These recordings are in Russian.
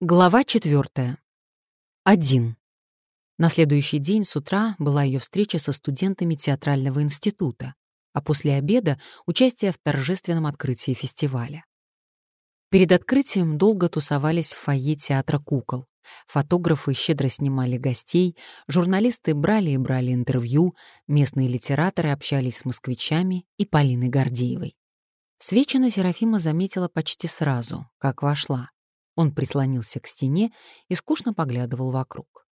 Глава четвертая. Один. На следующий день с утра была ее встреча со студентами театрального института, а после обеда — участие в торжественном открытии фестиваля. Перед открытием долго тусовались в фойе театра кукол. Фотографы щедро снимали гостей, журналисты брали и брали интервью, местные литераторы общались с москвичами и Полиной Гордеевой. Свечина Серафима заметила почти сразу, как вошла. Он прислонился к стене и скучно поглядывал вокруг.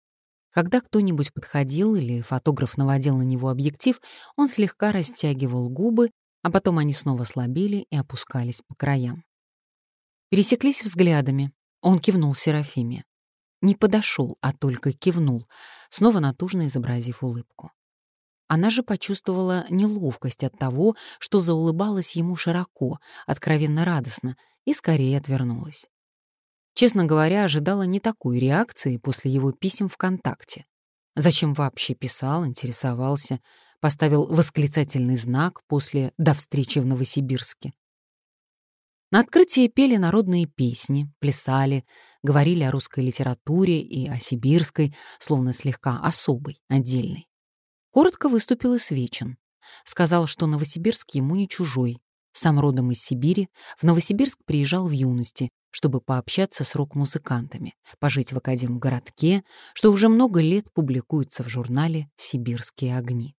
Когда кто-нибудь подходил или фотограф наводил на него объектив, он слегка растягивал губы, а потом они снова слабели и опускались по краям. Пересеклись взглядами. Он кивнул Серафиме. Не подошел, а только кивнул, снова натужно изобразив улыбку. Она же почувствовала неловкость от того, что заулыбалась ему широко, откровенно радостно, и скорее отвернулась. Честно говоря, ожидала не такой реакции после его писем ВКонтакте. Зачем вообще писал, интересовался, поставил восклицательный знак после «до встречи в Новосибирске». На открытии пели народные песни, плясали, говорили о русской литературе и о сибирской, словно слегка особой, отдельной. Коротко выступил и Свечин. Сказал, что Новосибирск ему не чужой, сам родом из Сибири, в Новосибирск приезжал в юности, чтобы пообщаться с рок-музыкантами, пожить в академгородке, что уже много лет публикуется в журнале «Сибирские огни».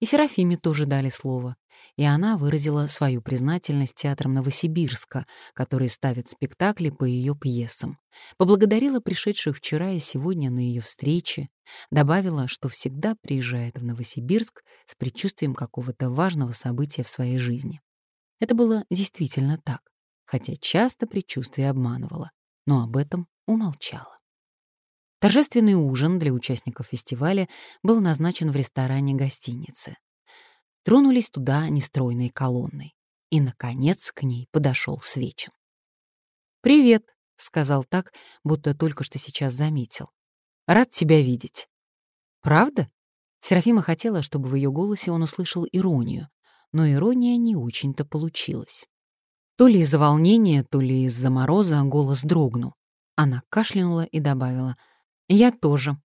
И Серафиме тоже дали слово, и она выразила свою признательность театрам Новосибирска, которые ставят спектакли по ее пьесам. Поблагодарила пришедших вчера и сегодня на ее встрече, добавила, что всегда приезжает в Новосибирск с предчувствием какого-то важного события в своей жизни. Это было действительно так, хотя часто предчувствие обманывало, но об этом умолчала. Торжественный ужин для участников фестиваля был назначен в ресторане гостиницы. Тронулись туда нестройной колонной. И, наконец, к ней подошел Свечин. «Привет», — сказал так, будто только что сейчас заметил. «Рад тебя видеть». «Правда?» Серафима хотела, чтобы в ее голосе он услышал иронию, но ирония не очень-то получилась. То ли из-за волнения, то ли из-за мороза голос дрогнул. Она кашлянула и добавила — я тоже.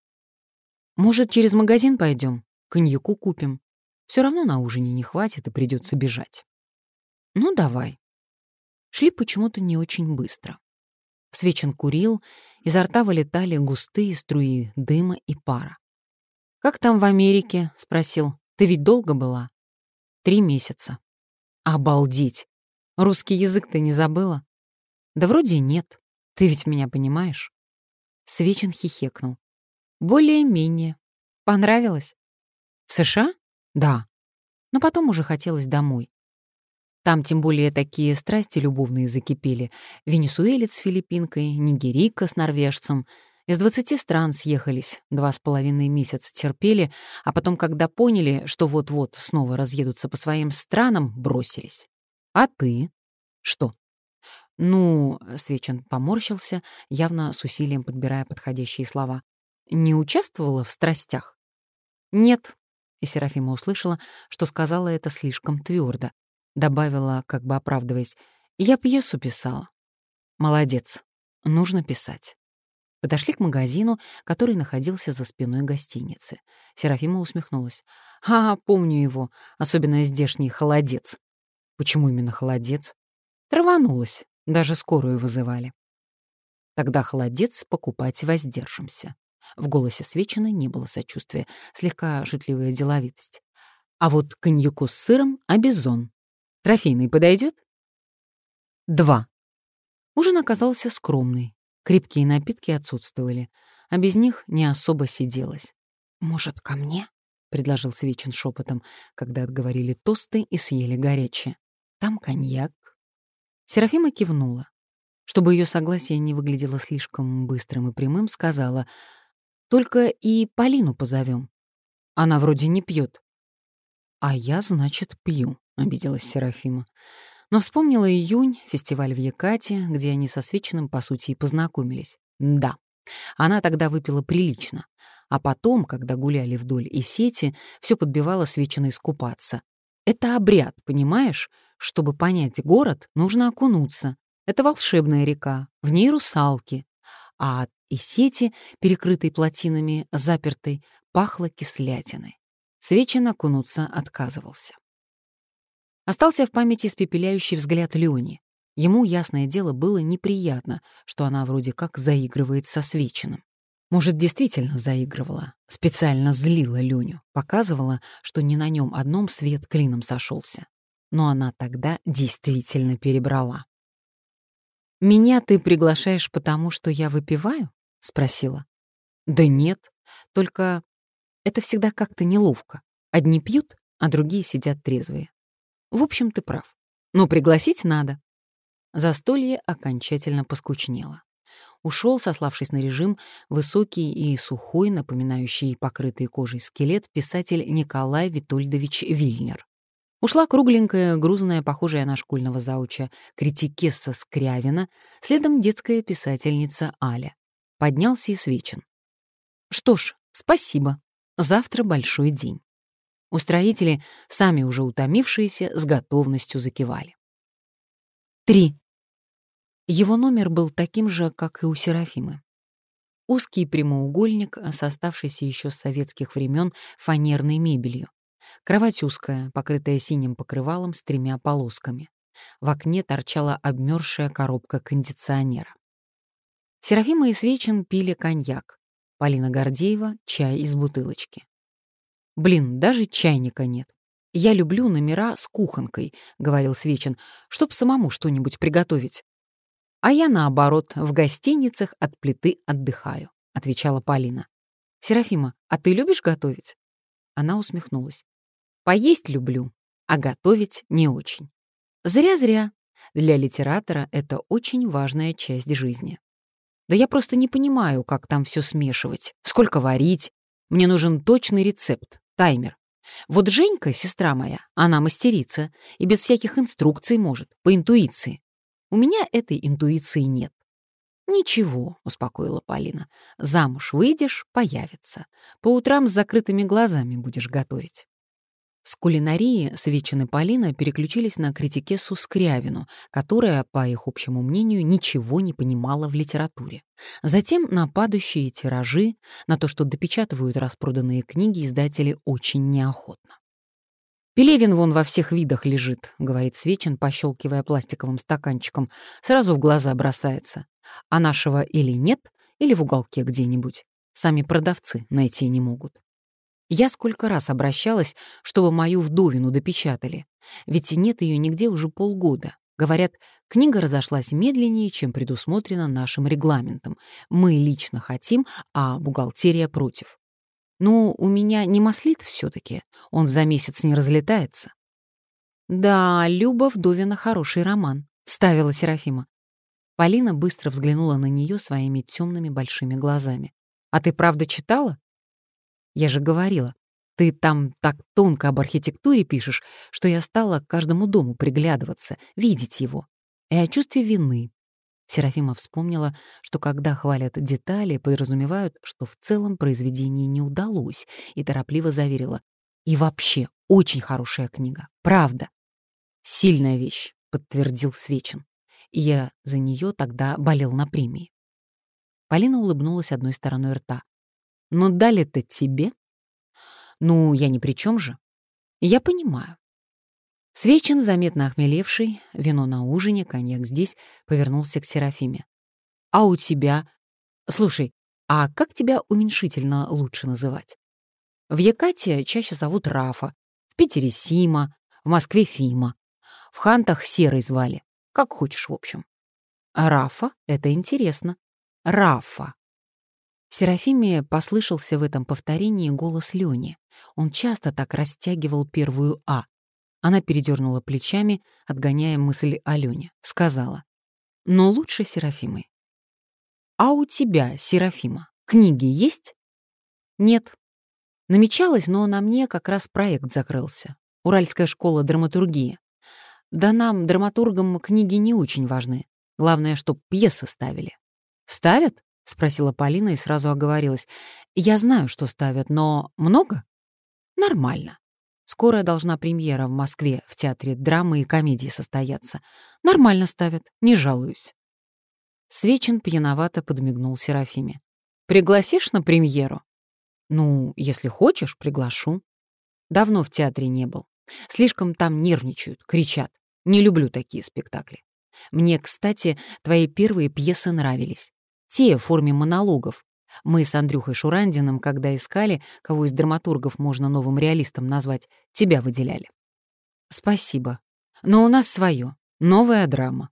Может, через магазин пойдем, коньяку купим. Все равно на ужине не хватит и придется бежать. Ну, давай. Шли почему-то не очень быстро. Свечин курил, изо рта вылетали густые струи дыма и пара. «Как там в Америке?» — спросил. «Ты ведь долго была?» «Три месяца». «Обалдеть! Русский язык ты не забыла?» «Да вроде нет. Ты ведь меня понимаешь?» Свечин хихекнул. «Более-менее. Понравилось?» «В США? Да. Но потом уже хотелось домой. Там тем более такие страсти любовные закипели. Венесуэлец с филиппинкой, нигерийка с норвежцем. Из двадцати стран съехались, два с половиной месяца терпели, а потом, когда поняли, что вот-вот снова разъедутся по своим странам, бросились. А ты? Что? «Ну...» — Свечин поморщился, явно с усилием подбирая подходящие слова. «Не участвовала в страстях?» «Нет», — и Серафима услышала, что сказала это слишком твердо. Добавила, как бы оправдываясь, «Я пьесу писала». «Молодец. Нужно писать». Подошли к магазину, который находился за спиной гостиницы. Серафима усмехнулась. «А, помню его, особенно здешний холодец». «Почему именно холодец?» «Траванулась. Даже скорую вызывали. Тогда холодец покупать воздержимся. В голосе Свечина не было сочувствия, слегка шутливая деловитость. А вот коньяку с сыром — обезон. Трофейный подойдет? Два. Ужин оказался скромный. Крепкие напитки отсутствовали, а без них не особо сиделось. «Может, ко мне?» — предложил Свечин шепотом, когда отговорили тосты и съели горячее. «Там коньяк, Серафима кивнула. Чтобы ее согласие не выглядело слишком быстрым и прямым, сказала, «Только и Полину позовем. Она вроде не пьет. «А я, значит, пью», — обиделась Серафима. Но вспомнила июнь, фестиваль в Якате, где они со Свечиным, по сути, и познакомились. Да, она тогда выпила прилично. А потом, когда гуляли вдоль и сети, все подбивало Свечина искупаться. Это обряд, понимаешь? Чтобы понять город, нужно окунуться. Это волшебная река, в ней русалки. а от и сети, перекрытой плотинами, запертой, пахло кислятиной. Свечин окунуться отказывался. Остался в памяти испепеляющий взгляд Леони. Ему, ясное дело, было неприятно, что она вроде как заигрывает со Свечиным. Может, действительно заигрывала, специально злила Люню, показывала, что не на нем одном свет клином сошелся. Но она тогда действительно перебрала. «Меня ты приглашаешь потому, что я выпиваю?» — спросила. «Да нет, только это всегда как-то неловко. Одни пьют, а другие сидят трезвые. В общем, ты прав. Но пригласить надо». Застолье окончательно поскучнело ушел, сославшись на режим, высокий и сухой, напоминающий покрытый кожей скелет, писатель Николай Витольдович Вильнер. Ушла кругленькая, грузная, похожая на школьного зауча, критикесса Скрявина, следом детская писательница Аля. Поднялся и свечен. Что ж, спасибо. Завтра большой день. Устроители, сами уже утомившиеся, с готовностью закивали. Три. Его номер был таким же, как и у Серафимы. Узкий прямоугольник, с оставшейся еще с советских времен фанерной мебелью. Кровать узкая, покрытая синим покрывалом с тремя полосками. В окне торчала обмерзшая коробка кондиционера. Серафима и Свечин пили коньяк. Полина Гордеева — чай из бутылочки. «Блин, даже чайника нет. Я люблю номера с кухонкой», — говорил Свечин, «чтоб самому что-нибудь приготовить. «А я, наоборот, в гостиницах от плиты отдыхаю», — отвечала Полина. «Серафима, а ты любишь готовить?» Она усмехнулась. «Поесть люблю, а готовить не очень». «Зря-зря. Для литератора это очень важная часть жизни». «Да я просто не понимаю, как там все смешивать, сколько варить. Мне нужен точный рецепт, таймер. Вот Женька, сестра моя, она мастерица и без всяких инструкций может, по интуиции. У меня этой интуиции нет. «Ничего», — успокоила Полина. «Замуж выйдешь — появится. По утрам с закрытыми глазами будешь готовить». С кулинарии Свечин и Полина переключились на критикесу Скрявину, которая, по их общему мнению, ничего не понимала в литературе. Затем на падающие тиражи, на то, что допечатывают распроданные книги издатели очень неохотно. «Пелевин вон во всех видах лежит», — говорит Свечин, пощелкивая пластиковым стаканчиком. «Сразу в глаза бросается. А нашего или нет, или в уголке где-нибудь. Сами продавцы найти не могут». Я сколько раз обращалась, чтобы мою вдовину допечатали. Ведь нет ее нигде уже полгода. Говорят, книга разошлась медленнее, чем предусмотрено нашим регламентом. Мы лично хотим, а бухгалтерия против. Ну, у меня не маслит все таки он за месяц не разлетается. «Да, Люба Вдовина хороший роман», — вставила Серафима. Полина быстро взглянула на нее своими темными большими глазами. «А ты правда читала?» «Я же говорила, ты там так тонко об архитектуре пишешь, что я стала к каждому дому приглядываться, видеть его. И о чувстве вины, Серафима вспомнила, что когда хвалят детали, подразумевают, что в целом произведение не удалось, и торопливо заверила. «И вообще, очень хорошая книга. Правда». «Сильная вещь», — подтвердил Свечин. Я за нее тогда болел на премии. Полина улыбнулась одной стороной рта. «Но дали-то тебе?» «Ну, я ни при чем же». «Я понимаю. Свечин, заметно охмелевший, вино на ужине, коньяк здесь, повернулся к Серафиме. «А у тебя? Слушай, а как тебя уменьшительно лучше называть? В Якате чаще зовут Рафа, в Питере — Сима, в Москве — Фима. В Хантах — Серой звали. Как хочешь, в общем. А Рафа — это интересно. Рафа. Серафиме послышался в этом повторении голос Лёни. Он часто так растягивал первую «а». Она передернула плечами, отгоняя мысль Алёне. Сказала. «Но лучше Серафимы». «А у тебя, Серафима, книги есть?» «Нет». Намечалось, но на мне как раз проект закрылся. Уральская школа драматургии. Да нам, драматургам, книги не очень важны. Главное, чтоб пьесы ставили. «Ставят?» — спросила Полина и сразу оговорилась. «Я знаю, что ставят, но много?» «Нормально. Скоро должна премьера в Москве в театре драмы и комедии состояться. Нормально ставят, не жалуюсь. Свечин пьяновато подмигнул Серафиме. «Пригласишь на премьеру?» «Ну, если хочешь, приглашу». Давно в театре не был. Слишком там нервничают, кричат. Не люблю такие спектакли. Мне, кстати, твои первые пьесы нравились. Те в форме монологов. Мы с Андрюхой Шурандиным, когда искали, кого из драматургов можно новым реалистом назвать, тебя выделяли. Спасибо. Но у нас свое, новая драма.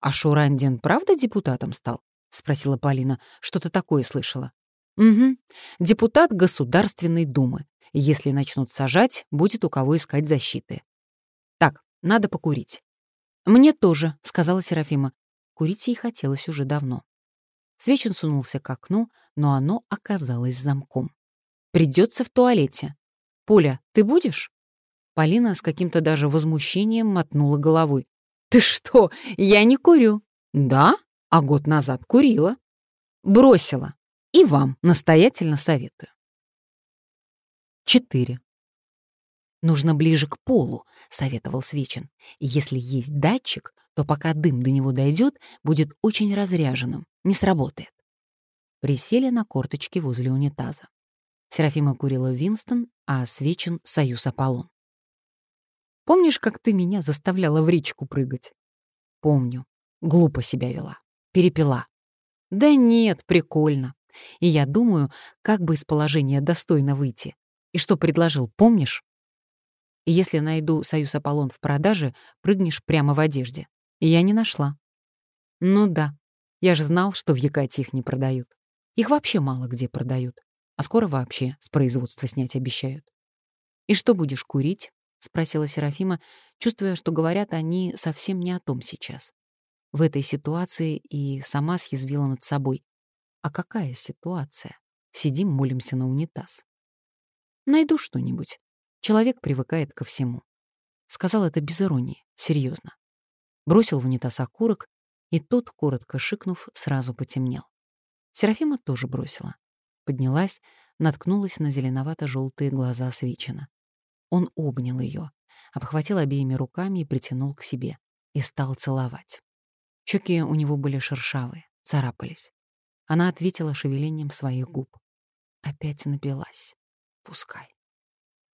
А Шурандин правда депутатом стал? Спросила Полина. Что-то такое слышала. Угу. Депутат Государственной Думы. Если начнут сажать, будет у кого искать защиты. Так, надо покурить. «Мне тоже», — сказала Серафима. Курить ей хотелось уже давно. Свечин сунулся к окну, но оно оказалось замком. «Придется в туалете. Поля, ты будешь?» Полина с каким-то даже возмущением мотнула головой. «Ты что? Я не курю». «Да? А год назад курила». «Бросила. И вам настоятельно советую». 4. «Нужно ближе к полу», — советовал Свечин. «Если есть датчик, то пока дым до него дойдет, будет очень разряженным, не сработает». Присели на корточки возле унитаза. Серафима курила Винстон, а Свечин — Союз Аполлон. «Помнишь, как ты меня заставляла в речку прыгать?» «Помню. Глупо себя вела. Перепила». «Да нет, прикольно. И я думаю, как бы из положения достойно выйти. И что предложил, помнишь?» Если найду «Союз Аполлон» в продаже, прыгнешь прямо в одежде. Я не нашла. Ну да, я же знал, что в Якате их не продают. Их вообще мало где продают. А скоро вообще с производства снять обещают. «И что будешь курить?» — спросила Серафима, чувствуя, что говорят они совсем не о том сейчас. В этой ситуации и сама съязвила над собой. А какая ситуация? Сидим, молимся на унитаз. Найду что-нибудь. Человек привыкает ко всему. Сказал это без иронии, серьезно. Бросил в унитаз окурок, и тот, коротко шикнув, сразу потемнел. Серафима тоже бросила. Поднялась, наткнулась на зеленовато-желтые глаза Свечина. Он обнял ее, обхватил обеими руками и притянул к себе. И стал целовать. Щеки у него были шершавые, царапались. Она ответила шевелением своих губ. Опять напилась. Пускай.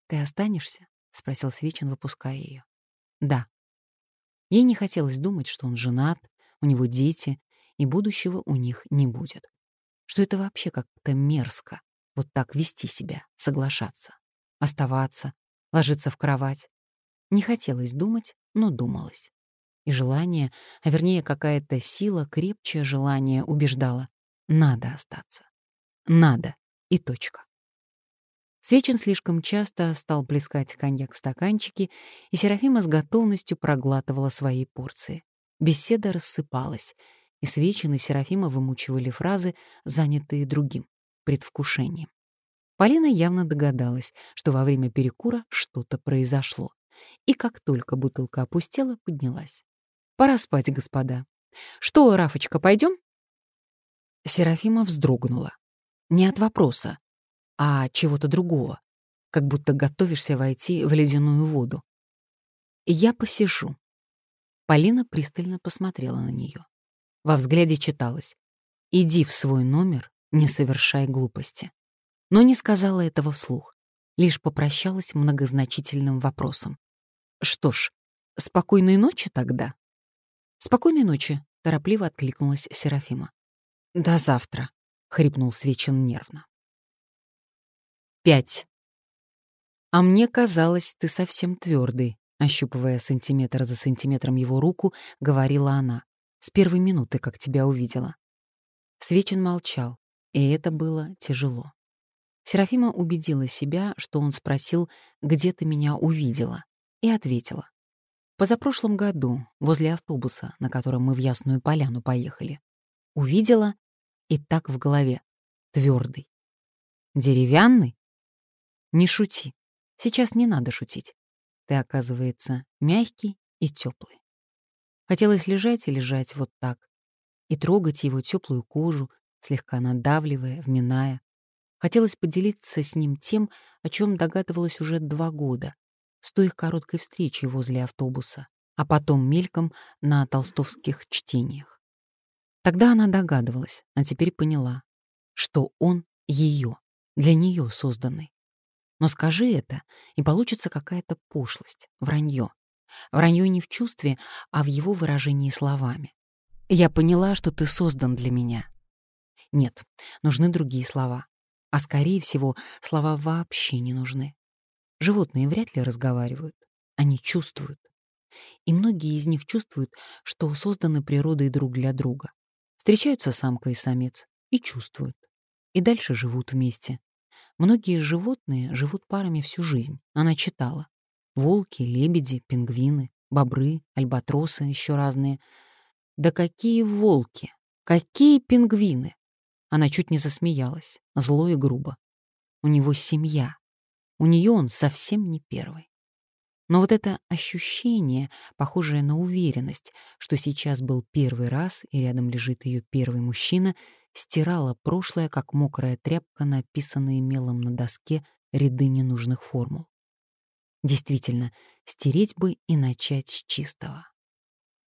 «Ты останешься?» — спросил Свечин, выпуская ее. «Да». Ей не хотелось думать, что он женат, у него дети, и будущего у них не будет. Что это вообще как-то мерзко, вот так вести себя, соглашаться, оставаться, ложиться в кровать. Не хотелось думать, но думалось. И желание, а вернее какая-то сила, крепче желание убеждала. Надо остаться. Надо. И точка. Свечин слишком часто стал плескать коньяк в стаканчики, и Серафима с готовностью проглатывала свои порции. Беседа рассыпалась, и Свечин и Серафима вымучивали фразы, занятые другим, предвкушением. Полина явно догадалась, что во время перекура что-то произошло. И как только бутылка опустела, поднялась. «Пора спать, господа. Что, Рафочка, пойдем? Серафима вздрогнула. Не от вопроса, а чего-то другого, как будто готовишься войти в ледяную воду. «Я посижу». Полина пристально посмотрела на нее. Во взгляде читалось «Иди в свой номер, не совершай глупости». Но не сказала этого вслух, лишь попрощалась многозначительным вопросом. «Что ж, спокойной ночи тогда?» «Спокойной ночи», — торопливо откликнулась Серафима. «До завтра», — хрипнул Свечин нервно. Пять. А мне казалось, ты совсем твердый, ощупывая сантиметр за сантиметром его руку, говорила она. С первой минуты, как тебя увидела. Свечин молчал, и это было тяжело. Серафима убедила себя, что он спросил, где ты меня увидела, и ответила. Позапрошлом году, возле автобуса, на котором мы в Ясную Поляну поехали. Увидела, и так в голове. Твердый. Деревянный? Не шути. Сейчас не надо шутить. Ты, оказывается, мягкий и теплый. Хотелось лежать и лежать вот так, и трогать его теплую кожу, слегка надавливая, вминая. Хотелось поделиться с ним тем, о чем догадывалась уже два года, с той их короткой встречи возле автобуса, а потом мельком на толстовских чтениях. Тогда она догадывалась, а теперь поняла, что он ее, для нее созданный. Но скажи это, и получится какая-то пошлость, вранье. Вранье не в чувстве, а в его выражении словами. «Я поняла, что ты создан для меня». Нет, нужны другие слова. А скорее всего, слова вообще не нужны. Животные вряд ли разговаривают. Они чувствуют. И многие из них чувствуют, что созданы природой друг для друга. Встречаются самка и самец и чувствуют. И дальше живут вместе. Многие животные живут парами всю жизнь. Она читала. Волки, лебеди, пингвины, бобры, альбатросы еще разные. Да какие волки! Какие пингвины! Она чуть не засмеялась, зло и грубо. У него семья. У нее он совсем не первый. Но вот это ощущение, похожее на уверенность, что сейчас был первый раз и рядом лежит ее первый мужчина, стирало прошлое, как мокрая тряпка, написанные мелом на доске ряды ненужных формул. Действительно, стереть бы и начать с чистого.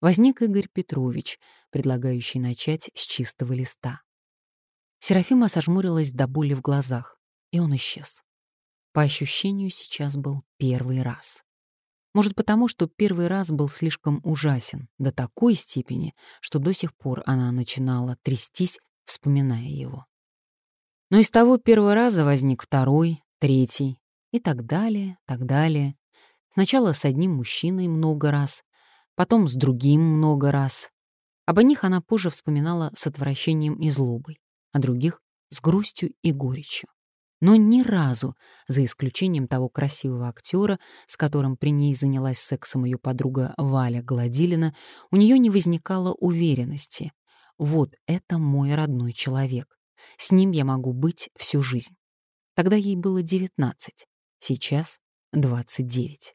Возник Игорь Петрович, предлагающий начать с чистого листа. Серафима сожмурилась до боли в глазах, и он исчез. По ощущению, сейчас был первый раз. Может, потому что первый раз был слишком ужасен, до такой степени, что до сих пор она начинала трястись, вспоминая его. Но из того первого раза возник второй, третий, и так далее, так далее. Сначала с одним мужчиной много раз, потом с другим много раз. Об них она позже вспоминала с отвращением и злобой, а других — с грустью и горечью. Но ни разу, за исключением того красивого актера, с которым при ней занялась сексом ее подруга Валя Гладилина, у нее не возникало уверенности. Вот это мой родной человек. С ним я могу быть всю жизнь. Тогда ей было девятнадцать. Сейчас 29.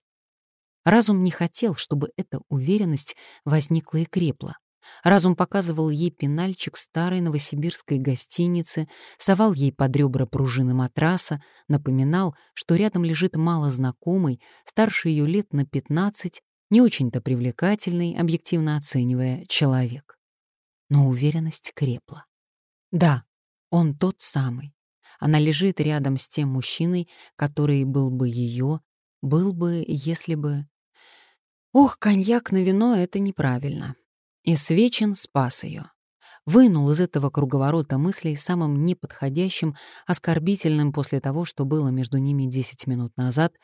Разум не хотел, чтобы эта уверенность возникла и крепла. Разум показывал ей пенальчик старой новосибирской гостиницы, совал ей под ребра пружины матраса, напоминал, что рядом лежит малознакомый, старше ее лет на 15, не очень-то привлекательный, объективно оценивая, человек. Но уверенность крепла. Да, он тот самый, она лежит рядом с тем мужчиной, который был бы ее, был бы, если бы... Ох, коньяк на вино — это неправильно. И Свечин спас ее. Вынул из этого круговорота мыслей самым неподходящим, оскорбительным после того, что было между ними 10 минут назад,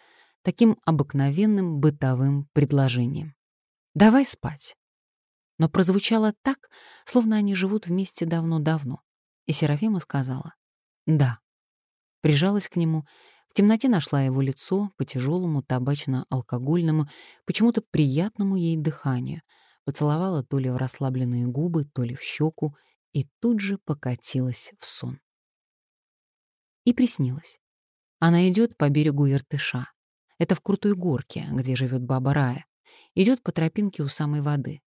таким обыкновенным бытовым предложением. «Давай спать». Но прозвучало так, словно они живут вместе давно-давно. И Серафима сказала «Да» прижалась к нему, в темноте нашла его лицо по тяжелому табачно-алкогольному, почему-то приятному ей дыханию, поцеловала то ли в расслабленные губы, то ли в щеку, и тут же покатилась в сон. И приснилась. Она идет по берегу Иртыша. Это в крутой горке, где живет баба Рая. Идет по тропинке у самой воды.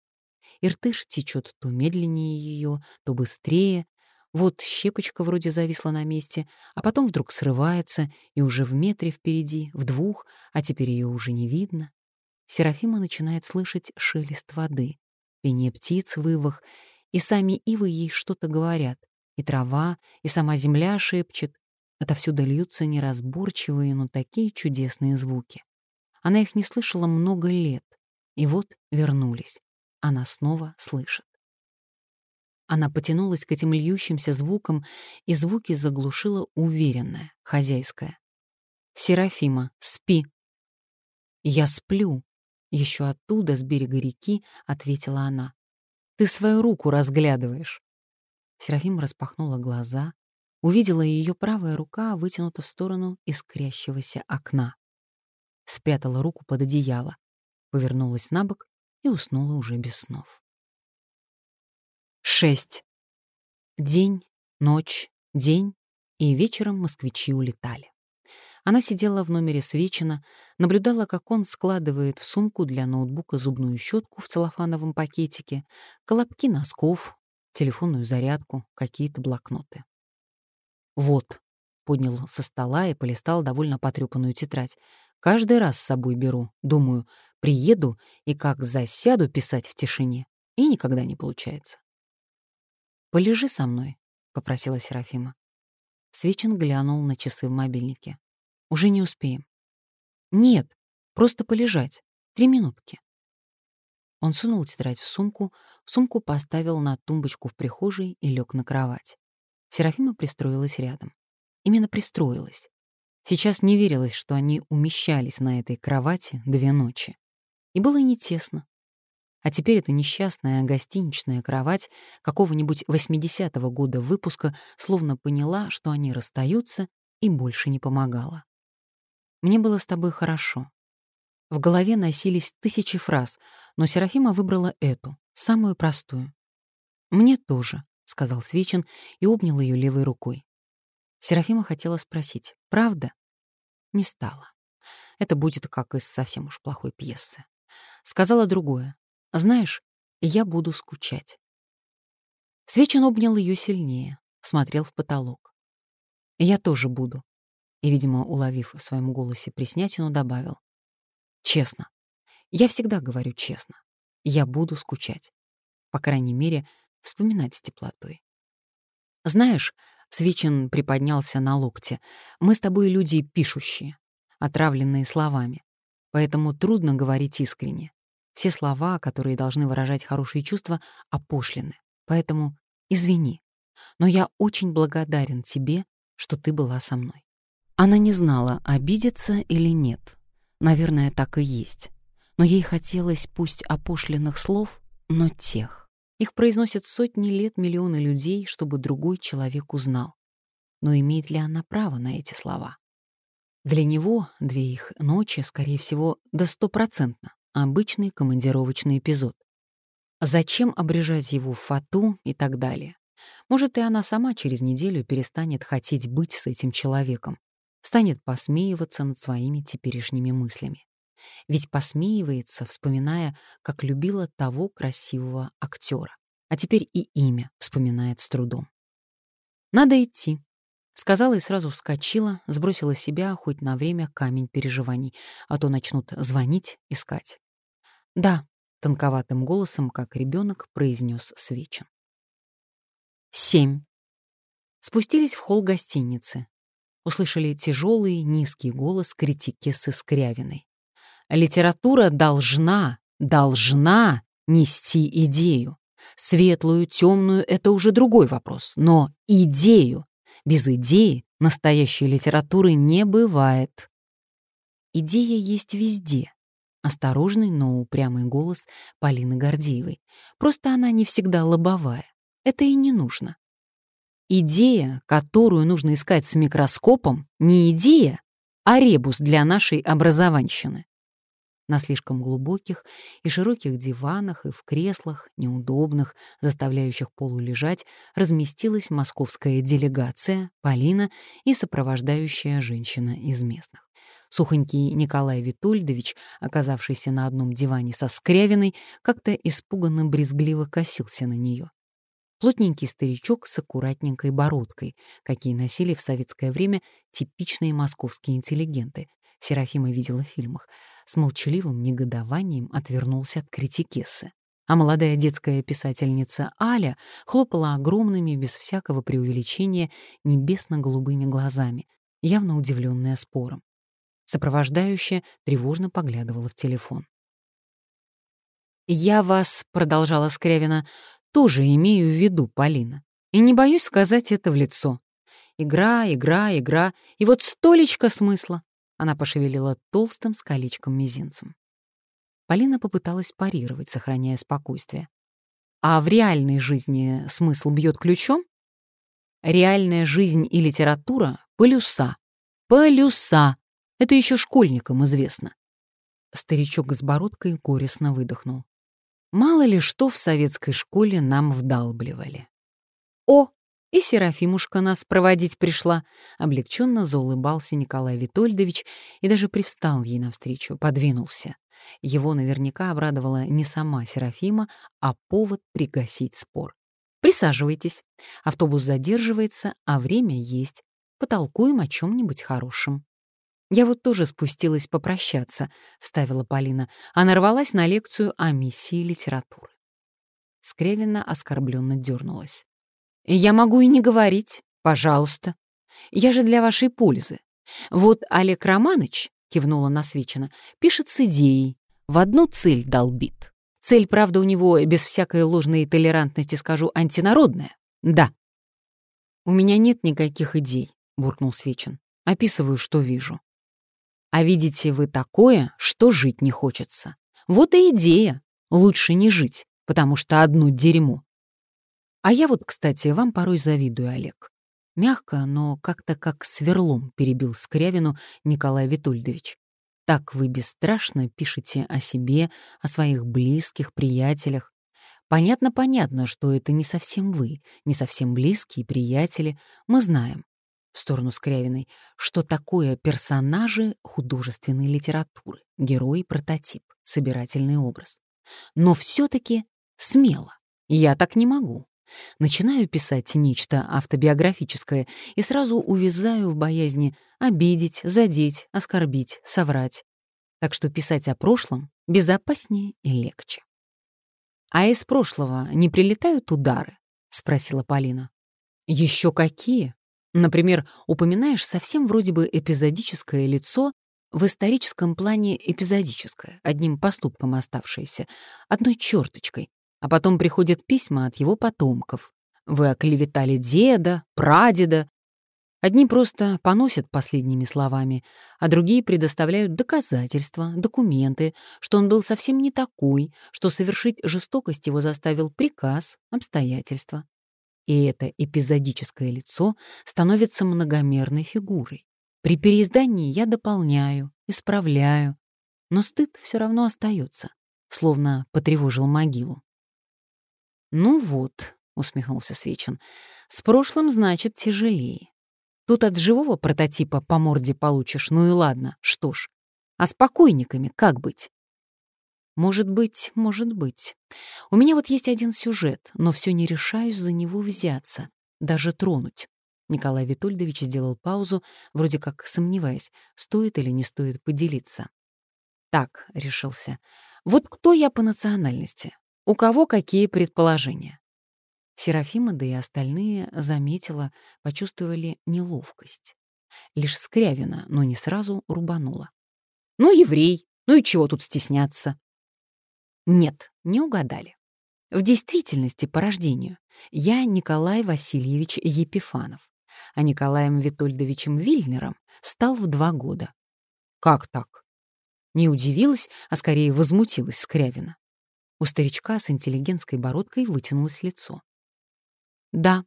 Иртыш течет то медленнее ее, то быстрее, вот щепочка вроде зависла на месте, а потом вдруг срывается, и уже в метре впереди, в двух, а теперь ее уже не видно. Серафима начинает слышать шелест воды, пение птиц в ивах, и сами ивы ей что-то говорят, и трава, и сама земля шепчет. Отовсюду льются неразборчивые, но такие чудесные звуки. Она их не слышала много лет, и вот вернулись. Она снова слышит. Она потянулась к этим льющимся звукам, и звуки заглушила уверенная, хозяйская. «Серафима, спи!» «Я сплю!» — еще оттуда, с берега реки, ответила она. «Ты свою руку разглядываешь!» Серафима распахнула глаза, увидела ее правая рука вытянута в сторону искрящегося окна. Спрятала руку под одеяло, повернулась на бок и уснула уже без снов. 6. День, ночь, день, и вечером москвичи улетали. Она сидела в номере Свечина, наблюдала, как он складывает в сумку для ноутбука зубную щетку в целлофановом пакетике, колобки носков, телефонную зарядку, какие-то блокноты. «Вот», — поднял со стола и полистал довольно потрепанную тетрадь. «Каждый раз с собой беру. Думаю, приеду и как засяду писать в тишине. И никогда не получается. «Полежи со мной», — попросила Серафима. Свечин глянул на часы в мобильнике. «Уже не успеем». «Нет, просто полежать. Три минутки». Он сунул тетрадь в сумку, сумку поставил на тумбочку в прихожей и лег на кровать. Серафима пристроилась рядом. Именно пристроилась. Сейчас не верилось, что они умещались на этой кровати две ночи. И было не тесно. А теперь эта несчастная гостиничная кровать какого-нибудь 80-го года выпуска словно поняла, что они расстаются, и больше не помогала. «Мне было с тобой хорошо». В голове носились тысячи фраз, но Серафима выбрала эту, самую простую. «Мне тоже», — сказал Свечин и обнял ее левой рукой. Серафима хотела спросить, правда? Не стала. Это будет как из совсем уж плохой пьесы. Сказала другое. Знаешь, я буду скучать. Свечин обнял ее сильнее, смотрел в потолок. Я тоже буду. И, видимо, уловив в своем голосе приснятину, добавил. Честно. Я всегда говорю честно. Я буду скучать. По крайней мере, вспоминать с теплотой. Знаешь, Свечин приподнялся на локте. «Мы с тобой люди пишущие, отравленные словами. Поэтому трудно говорить искренне. Все слова, которые должны выражать хорошие чувства, опошлены. Поэтому извини. Но я очень благодарен тебе, что ты была со мной». Она не знала, обидеться или нет. Наверное, так и есть. Но ей хотелось пусть опошленных слов, но тех. Их произносят сотни лет миллионы людей, чтобы другой человек узнал. Но имеет ли она право на эти слова? Для него две их ночи, скорее всего, до стопроцентно обычный командировочный эпизод. Зачем обрежать его в фату и так далее? Может, и она сама через неделю перестанет хотеть быть с этим человеком, станет посмеиваться над своими теперешними мыслями ведь посмеивается, вспоминая, как любила того красивого актера, а теперь и имя вспоминает с трудом. «Надо идти», — сказала и сразу вскочила, сбросила себя хоть на время камень переживаний, а то начнут звонить, искать. «Да», — тонковатым голосом, как ребенок, произнес Свечин. Семь. Спустились в холл гостиницы. Услышали тяжелый, низкий голос критики с Искрявиной. Литература должна, должна нести идею. Светлую, темную — это уже другой вопрос. Но идею. Без идеи настоящей литературы не бывает. Идея есть везде. Осторожный, но упрямый голос Полины Гордеевой. Просто она не всегда лобовая. Это и не нужно. Идея, которую нужно искать с микроскопом, не идея, а ребус для нашей образованщины на слишком глубоких и широких диванах и в креслах, неудобных, заставляющих полу лежать, разместилась московская делегация, Полина и сопровождающая женщина из местных. Сухонький Николай Витольдович, оказавшийся на одном диване со Скрявиной, как-то испуганно брезгливо косился на нее. Плотненький старичок с аккуратненькой бородкой, какие носили в советское время типичные московские интеллигенты, Серафима видела в фильмах, с молчаливым негодованием отвернулся от критикессы. А молодая детская писательница Аля хлопала огромными, без всякого преувеличения, небесно-голубыми глазами, явно удивленная спором. Сопровождающая тревожно поглядывала в телефон. «Я вас», — продолжала Скрявина, — «тоже имею в виду, Полина, и не боюсь сказать это в лицо. Игра, игра, игра, и вот столечко смысла. Она пошевелила толстым с колечком мизинцем. Полина попыталась парировать, сохраняя спокойствие. А в реальной жизни смысл бьет ключом? Реальная жизнь и литература — полюса. Полюса! Это еще школьникам известно. Старичок с бородкой горестно выдохнул. Мало ли что в советской школе нам вдалбливали. О, и Серафимушка нас проводить пришла. Облегченно заулыбался Николай Витольдович и даже привстал ей навстречу, подвинулся. Его наверняка обрадовала не сама Серафима, а повод пригасить спор. «Присаживайтесь. Автобус задерживается, а время есть. Потолкуем о чем-нибудь хорошем». «Я вот тоже спустилась попрощаться», — вставила Полина. Она рвалась на лекцию о миссии литературы. Скревина оскорбленно дернулась. Я могу и не говорить, пожалуйста. Я же для вашей пользы. Вот Олег Романыч, кивнула насвечена, пишет с идеей, в одну цель долбит. Цель, правда, у него, без всякой ложной толерантности скажу, антинародная. Да. У меня нет никаких идей, буркнул Свечин. Описываю, что вижу. А видите вы такое, что жить не хочется. Вот и идея. Лучше не жить, потому что одно дерьмо. А я вот, кстати, вам порой завидую, Олег. Мягко, но как-то как сверлом перебил Скрявину Николай Витольдович. Так вы бесстрашно пишете о себе, о своих близких, приятелях. Понятно-понятно, что это не совсем вы, не совсем близкие приятели. Мы знаем в сторону Скрявиной, что такое персонажи художественной литературы, герой, прототип, собирательный образ. Но все-таки смело. Я так не могу. Начинаю писать нечто автобиографическое и сразу увязаю в боязни обидеть, задеть, оскорбить, соврать. Так что писать о прошлом безопаснее и легче. «А из прошлого не прилетают удары?» — спросила Полина. Еще какие?» Например, упоминаешь совсем вроде бы эпизодическое лицо, в историческом плане эпизодическое, одним поступком оставшееся, одной черточкой, а потом приходят письма от его потомков. Вы оклеветали деда, прадеда. Одни просто поносят последними словами, а другие предоставляют доказательства, документы, что он был совсем не такой, что совершить жестокость его заставил приказ, обстоятельства и это эпизодическое лицо становится многомерной фигурой. При переиздании я дополняю, исправляю, но стыд все равно остается, словно потревожил могилу. «Ну вот», — усмехнулся Свечин, — «с прошлым, значит, тяжелее. Тут от живого прототипа по морде получишь, ну и ладно, что ж. А с покойниками как быть? Может быть, может быть. У меня вот есть один сюжет, но все не решаюсь за него взяться, даже тронуть. Николай Витольдович сделал паузу, вроде как сомневаясь, стоит или не стоит поделиться. Так, решился. Вот кто я по национальности? У кого какие предположения? Серафима, да и остальные, заметила, почувствовали неловкость. Лишь Скрявина, но не сразу рубанула. «Ну, еврей, ну и чего тут стесняться? Нет, не угадали. В действительности по рождению я Николай Васильевич Епифанов, а Николаем Витольдовичем Вильнером стал в два года. Как так? Не удивилась, а скорее возмутилась Скрявина. У старичка с интеллигентской бородкой вытянулось лицо. «Да,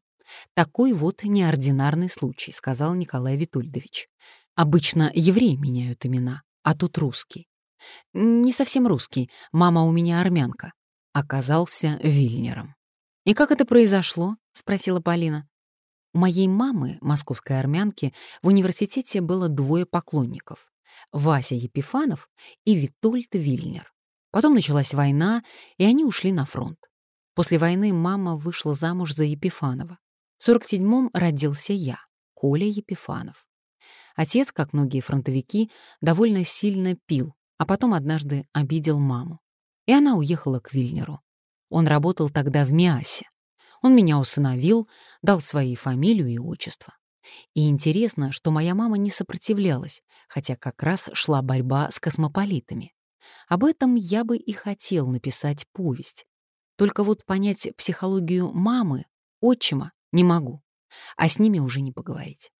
такой вот неординарный случай», — сказал Николай Витольдович. «Обычно евреи меняют имена, а тут русский. Не совсем русский, мама у меня армянка. Оказался Вильнером. «И как это произошло?» — спросила Полина. У моей мамы, московской армянки, в университете было двое поклонников. Вася Епифанов и Витольд Вильнер. Потом началась война, и они ушли на фронт. После войны мама вышла замуж за Епифанова. В 47-м родился я, Коля Епифанов. Отец, как многие фронтовики, довольно сильно пил, а потом однажды обидел маму. И она уехала к Вильнеру. Он работал тогда в Миасе. Он меня усыновил, дал своей фамилию и отчество. И интересно, что моя мама не сопротивлялась, хотя как раз шла борьба с космополитами. Об этом я бы и хотел написать повесть. Только вот понять психологию мамы, отчима не могу, а с ними уже не поговорить.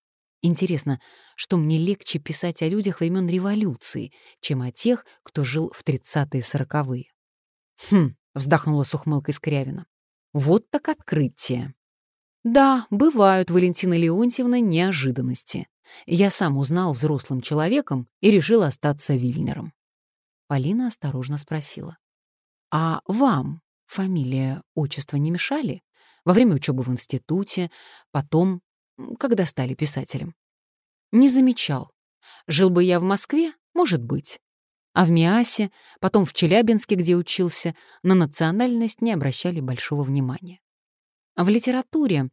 Интересно, что мне легче писать о людях времен революции, чем о тех, кто жил в 30-е сороковые. «Хм», — вздохнула с ухмылкой Скрявина. «Вот так открытие». «Да, бывают, Валентина Леонтьевна, неожиданности. Я сам узнал взрослым человеком и решил остаться Вильнером». Полина осторожно спросила. «А вам фамилия, отчество не мешали? Во время учебы в институте, потом когда стали писателем. Не замечал. Жил бы я в Москве, может быть. А в Миасе, потом в Челябинске, где учился, на национальность не обращали большого внимания. А в литературе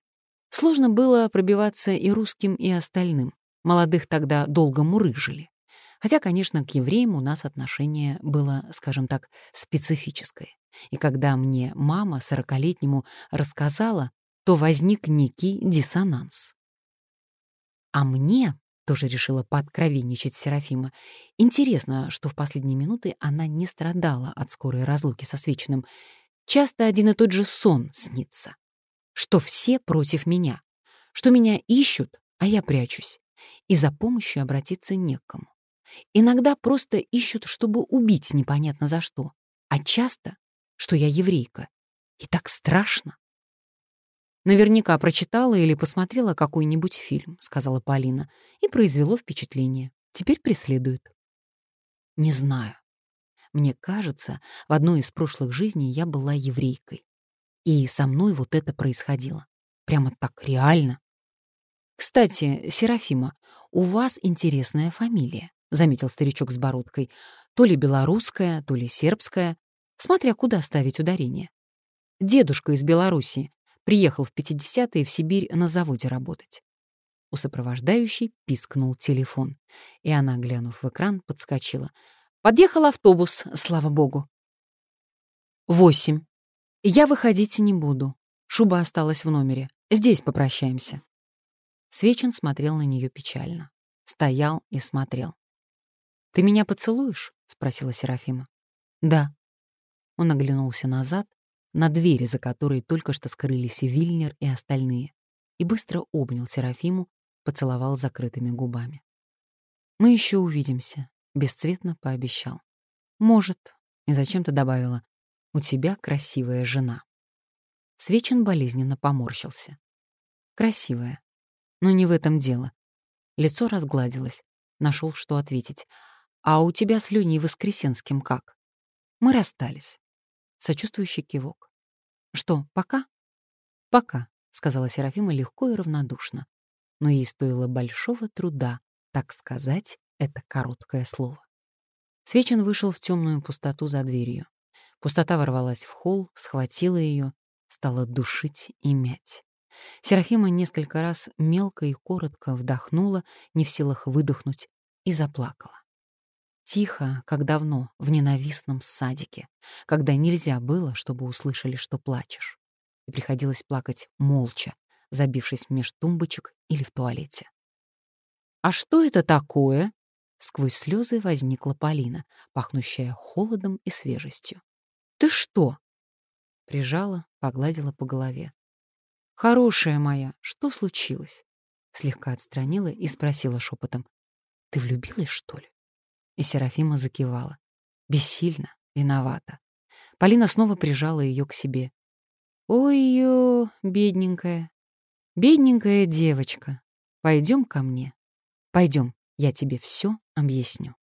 сложно было пробиваться и русским, и остальным. Молодых тогда долго мурыжили. Хотя, конечно, к евреям у нас отношение было, скажем так, специфическое. И когда мне мама, сорокалетнему, рассказала, то возник некий диссонанс. А мне, тоже решила пооткровенничать Серафима, интересно, что в последние минуты она не страдала от скорой разлуки со Свечным. Часто один и тот же сон снится. Что все против меня, что меня ищут, а я прячусь, и за помощью обратиться некому. Иногда просто ищут, чтобы убить непонятно за что, а часто, что я еврейка. И так страшно. Наверняка прочитала или посмотрела какой-нибудь фильм, сказала Полина, и произвело впечатление. Теперь преследует. Не знаю. Мне кажется, в одной из прошлых жизней я была еврейкой. И со мной вот это происходило. Прямо так реально. Кстати, Серафима, у вас интересная фамилия, заметил старичок с бородкой. То ли белорусская, то ли сербская, смотря куда ставить ударение. Дедушка из Белоруссии приехал в 50-е в Сибирь на заводе работать. У сопровождающей пискнул телефон, и она, глянув в экран, подскочила. Подъехал автобус, слава богу. Восемь. Я выходить не буду. Шуба осталась в номере. Здесь попрощаемся. Свечин смотрел на нее печально. Стоял и смотрел. «Ты меня поцелуешь?» — спросила Серафима. «Да». Он оглянулся назад, на двери, за которой только что скрылись и Вильнер, и остальные, и быстро обнял Серафиму, поцеловал закрытыми губами. «Мы еще увидимся», — бесцветно пообещал. «Может», — и зачем-то добавила, у тебя красивая жена». Свечин болезненно поморщился. «Красивая. Но не в этом дело». Лицо разгладилось. Нашел, что ответить. «А у тебя с Леней Воскресенским как?» «Мы расстались». Сочувствующий кивок. «Что, пока?» «Пока», — сказала Серафима легко и равнодушно. Но ей стоило большого труда, так сказать, это короткое слово. Свечин вышел в темную пустоту за дверью. Пустота ворвалась в холл, схватила ее, стала душить и мять. Серафима несколько раз мелко и коротко вдохнула, не в силах выдохнуть, и заплакала. Тихо, как давно, в ненавистном садике, когда нельзя было, чтобы услышали, что плачешь. И приходилось плакать молча, забившись меж тумбочек или в туалете. «А что это такое?» Сквозь слезы возникла Полина, пахнущая холодом и свежестью. «Ты что?» Прижала, погладила по голове. «Хорошая моя, что случилось?» Слегка отстранила и спросила шепотом. «Ты влюбилась, что ли?» И Серафима закивала. Бессильно, виновата. Полина снова прижала ее к себе. «Ой-ё, бедненькая, бедненькая девочка, пойдем ко мне. Пойдем, я тебе все объясню».